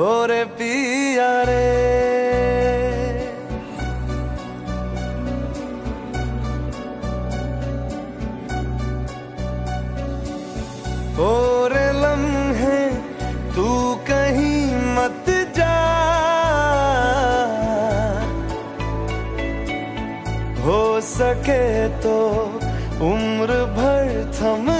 और पिया रे। और लम्हे, तू कहीं मत जा। हो सके तो उम्र भर थम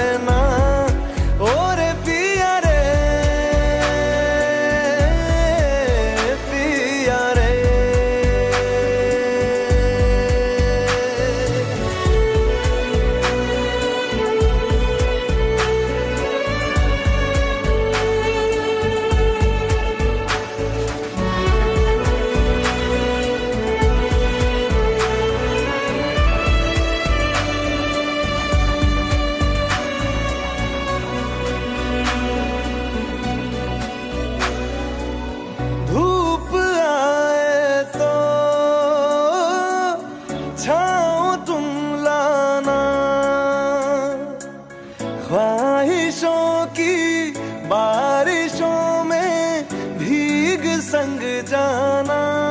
ख्वाहिशों की बारिशों में भीग संग जाना।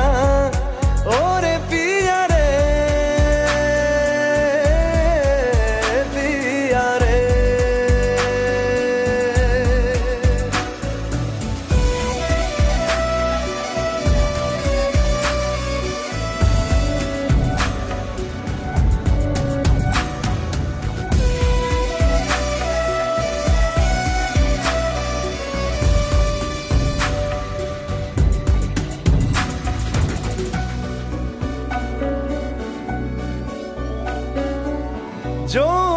जो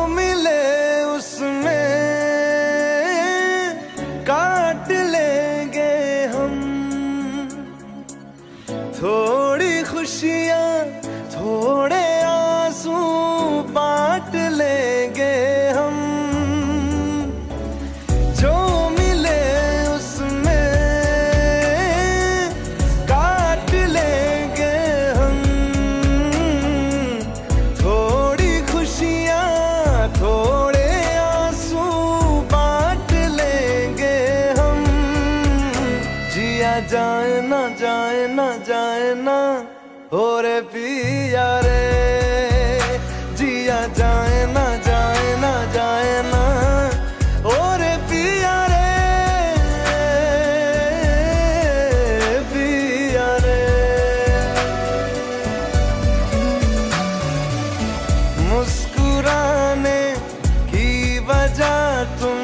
जाए ना जाए ना जाए ना। और पिया रे, जिया जाए ना जाए ना जाए ना। और पिया रे पिया रे। मुस्कुराने की वजह तुम